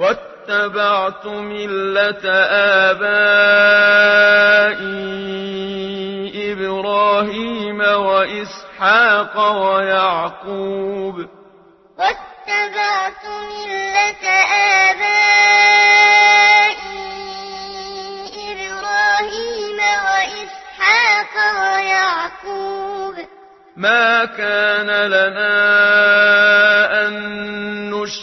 واتبعت ملة آبائي إبراهيم وإسحاق ويعقوب. واتبعت ملة آبائي إبراهيم وإسحاق ويعقوب. ما كان لنا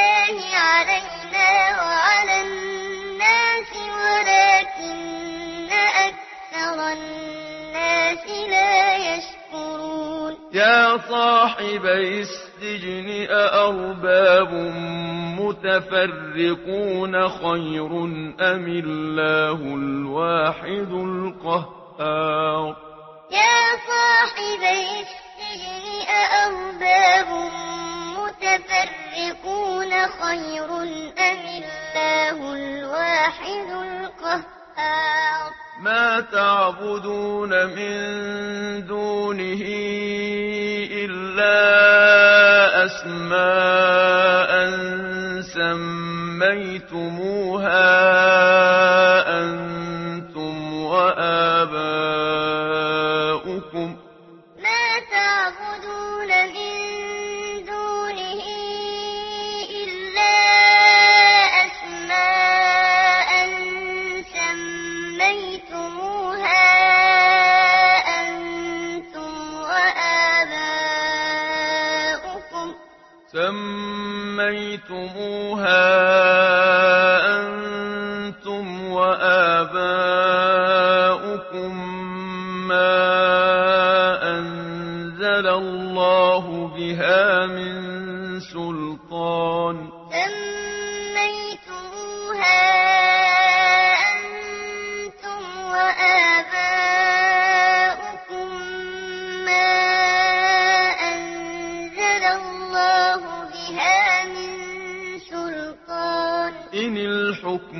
الله علينا وعلى الناس ولكن أكثر الناس لا يشكرون. يا صاحب السجن أأرباب متفرقون خير أم الله الواحد القهار؟ يا صاحب تعبدون من دونه إلا أسماء سميتموها سميتموها أنتم وآباؤكم ما أنزل الله بها من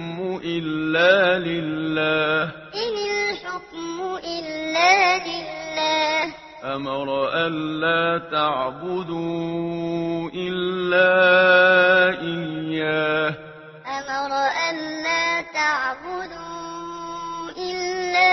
الحكم إلا لله. إن الحكم إلا لله. أمر ألا تعبدوا إلا إياه. أمر ألا تعبدوا إلا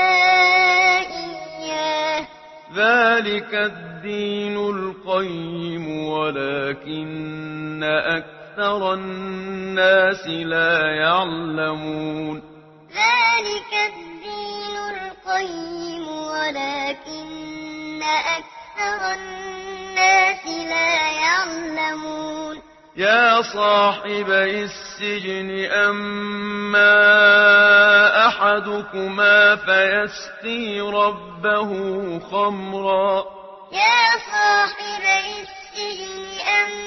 إياه. ذلك الدين القيم ولكن أكثر أكثر الناس لا يعلمون. ذلك الدين القيم ولكن أكثر الناس لا يعلمون. يا صاحب السجن أما أحدكما فيسقي ربه خمرا. يا صاحب السجن أما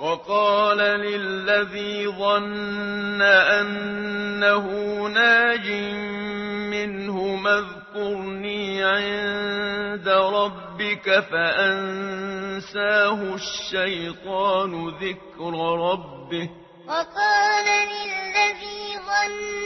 وقال للذي ظن أنه ناج منه اذكرني عند ربك فأنساه الشيطان ذكر ربه. وقال للذي ظن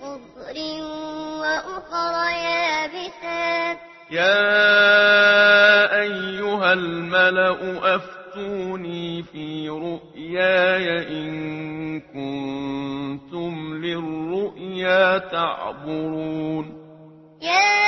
خضر وأخر يابسات يا أيها الملأ أفتوني في رؤياي إن كنتم للرؤيا تعبرون يا